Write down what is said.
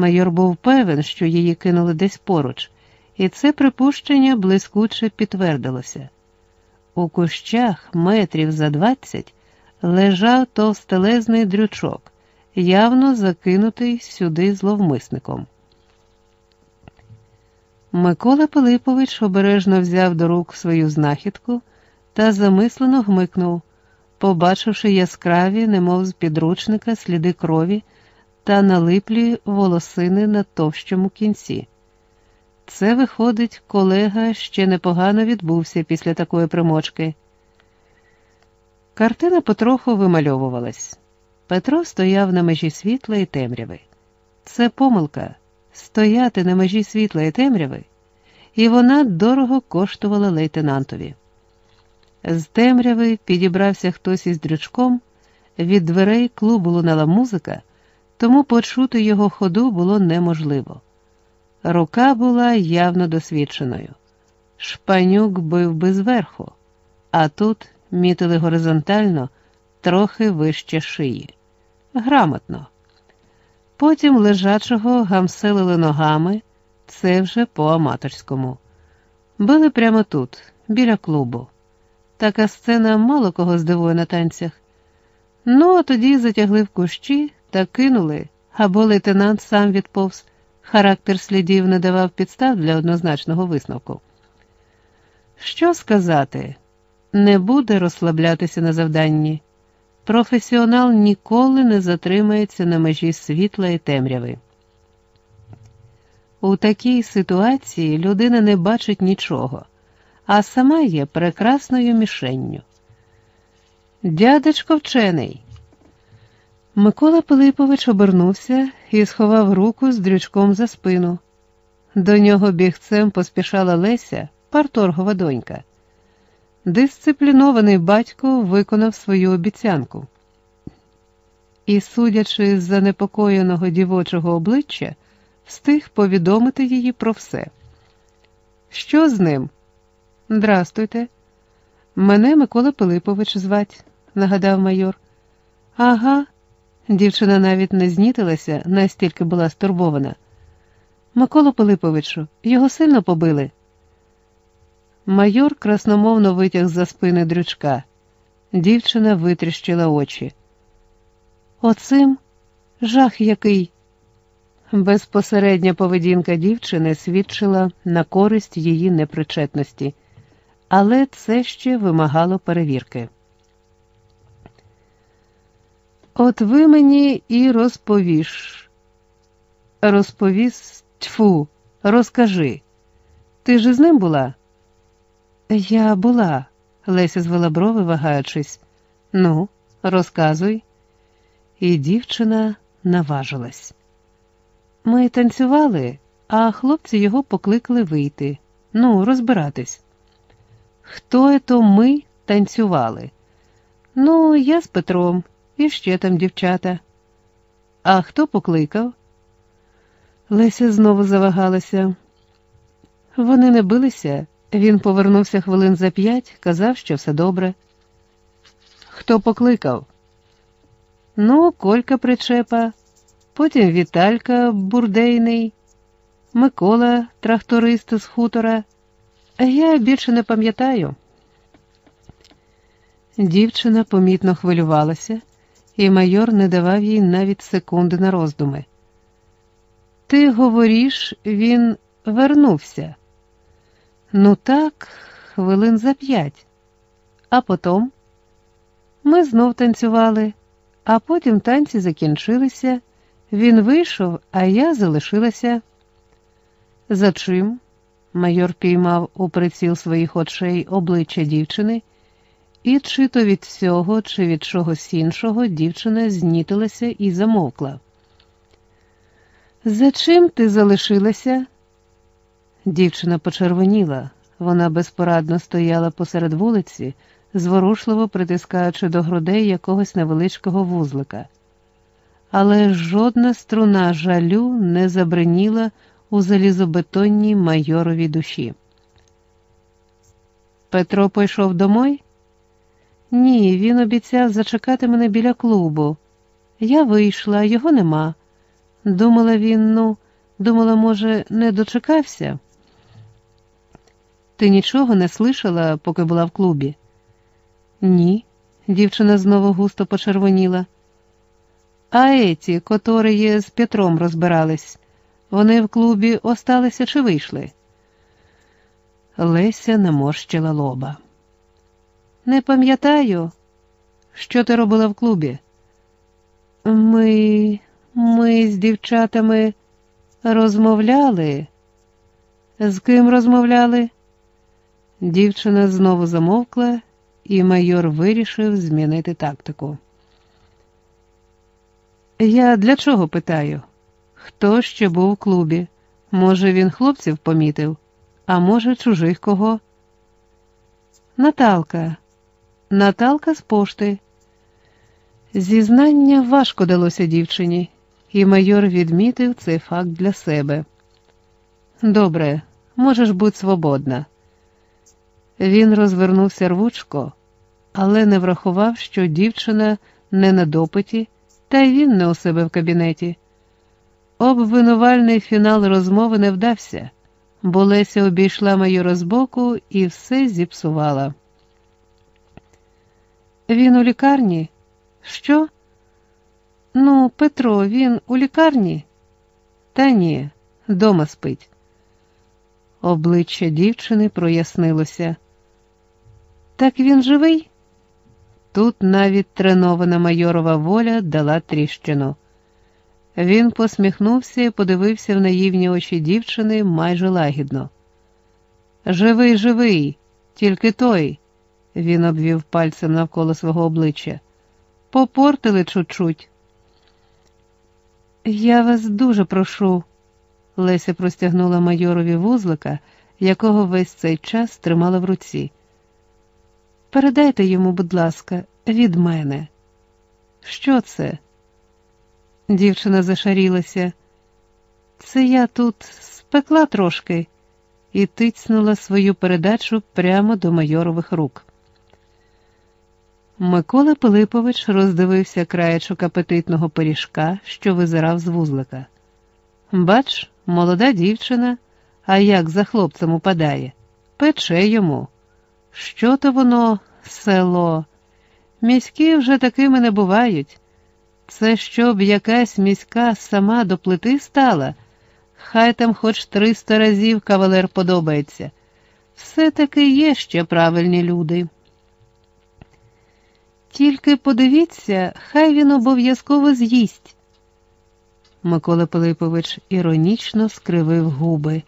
Майор був певен, що її кинули десь поруч, і це припущення блискуче підтвердилося. У кущах метрів за двадцять лежав товстелезний дрючок, явно закинутий сюди зловмисником. Микола Пилипович обережно взяв до рук свою знахідку та замислено гмикнув, побачивши яскраві, немов з підручника, сліди крові та налиплі волосини на товщому кінці. Це, виходить, колега ще непогано відбувся після такої примочки. Картина потроху вимальовувалась. Петро стояв на межі світла і темряви. Це помилка стояти на межі світла і темряви, і вона дорого коштувала лейтенантові. З темряви підібрався хтось із дрючком, від дверей клубу лунала музика, тому почути його ходу було неможливо. Рука була явно досвідченою. Шпанюк бив би зверху, а тут мітили горизонтально, трохи вище шиї. Грамотно. Потім лежачого гамселили ногами, це вже по-аматорському. Били прямо тут, біля клубу. Така сцена мало кого здивує на танцях. Ну, а тоді затягли в кущі та кинули, або лейтенант сам відповз. Характер слідів не давав підстав для однозначного висновку. Що сказати, не буде розслаблятися на завданні. Професіонал ніколи не затримається на межі світла і темряви. У такій ситуації людина не бачить нічого, а сама є прекрасною мішенню. Дядечко вчений. Микола Пилипович обернувся і сховав руку з дрючком за спину. До нього бігцем поспішала Леся, парторгова донька. Дисциплінований батько виконав свою обіцянку. І, судячи з занепокоєного дівочого обличчя, встиг повідомити її про все. Що з ним? Здрастуйте. Мене Микола Пилипович звать, нагадав майор. Ага. Дівчина навіть не знітилася, настільки була стурбована. Миколу Пилиповичу, його сильно побили. Майор красномовно витяг за спини дрючка. Дівчина витріщила очі. Оцим жах який. Безпосередня поведінка дівчини свідчила на користь її непричетності, але це ще вимагало перевірки. От ви мені і розповіш. Розповіс тьфу, розкажи. Ти ж із ним була? Я була, Леся звела брови, вагаючись. Ну, розказуй. І дівчина наважилась. Ми танцювали, а хлопці його покликали вийти. Ну, розбиратись. Хто то ми танцювали? Ну, я з Петром і ще там дівчата. А хто покликав? Леся знову завагалася. Вони не билися. Він повернувся хвилин за п'ять, казав, що все добре. Хто покликав? Ну, Колька причепа, потім Віталька бурдейний, Микола, тракторист з хутора. Я більше не пам'ятаю. Дівчина помітно хвилювалася і майор не давав їй навіть секунди на роздуми. Ти говориш, він вернувся. Ну так, хвилин за п'ять. А потім ми знов танцювали, а потім танці закінчилися. Він вийшов, а я залишилася. За чим? Майор піймав у приціл своїх очей обличчя дівчини і чи то від цього, чи від чогось іншого дівчина знітилася і замовкла. За чим ти залишилася? Дівчина почервоніла, вона безпорадно стояла посеред вулиці, зворушливо притискаючи до грудей якогось невеличкого вузлика. Але жодна струна жалю не забриніла у залізобетонній майоровій душі. Петро пішов домой? Ні, він обіцяв зачекати мене біля клубу. Я вийшла, його нема. Думала він, ну, думала, може, не дочекався. Ти нічого не слышала, поки була в клубі? Ні, дівчина знову густо почервоніла. А еті, котрі з Петром розбирались, вони в клубі осталися чи вийшли? Леся наморщила лоба. Не пам'ятаю, що ти робила в клубі. Ми, ми з дівчатами розмовляли. З ким розмовляли? Дівчина знову замовкла, і майор вирішив змінити тактику. Я для чого питаю? Хто ще був в клубі? Може, він хлопців помітив, а може, чужих кого? Наталка. Наталка з пошти. Зізнання важко далося дівчині, і майор відмітив цей факт для себе. Добре, можеш бути свободна. Він розвернувся рвучко, але не врахував, що дівчина не на допиті, та й він не у себе в кабінеті. Обвинувальний фінал розмови не вдався, бо Леся обійшла майора збоку і все зіпсувала. Він у лікарні? Що? Ну, Петро, він у лікарні? Та ні, дома спить. Обличчя дівчини прояснилося. Так він живий? Тут навіть тренована майорова воля дала тріщину. Він посміхнувся і подивився в наївні очі дівчини майже лагідно. Живий, живий, тільки той, він обвів пальцем навколо свого обличчя. Попортили чуть-чуть. Я вас дуже прошу, Леся простягнула майорові вузлика, якого весь цей час тримала в руці. Передайте йому, будь ласка, від мене. Що це? Дівчина зашарілася. Це я тут спекла трошки і тицнула свою передачу прямо до майорових рук. Микола Пилипович роздивився краєчок апетитного пиріжка, що визирав з вузлика. Бач, молода дівчина, а як за хлопцем упадає, пече йому. Що то воно, село? Міські вже такими не бувають. Це щоб якась міська сама до плити стала, хай там хоч триста разів кавалер подобається. Все таки є ще правильні люди. Тільки подивіться, хай він обов'язково з'їсть. Микола Пилипович іронічно скривив губи.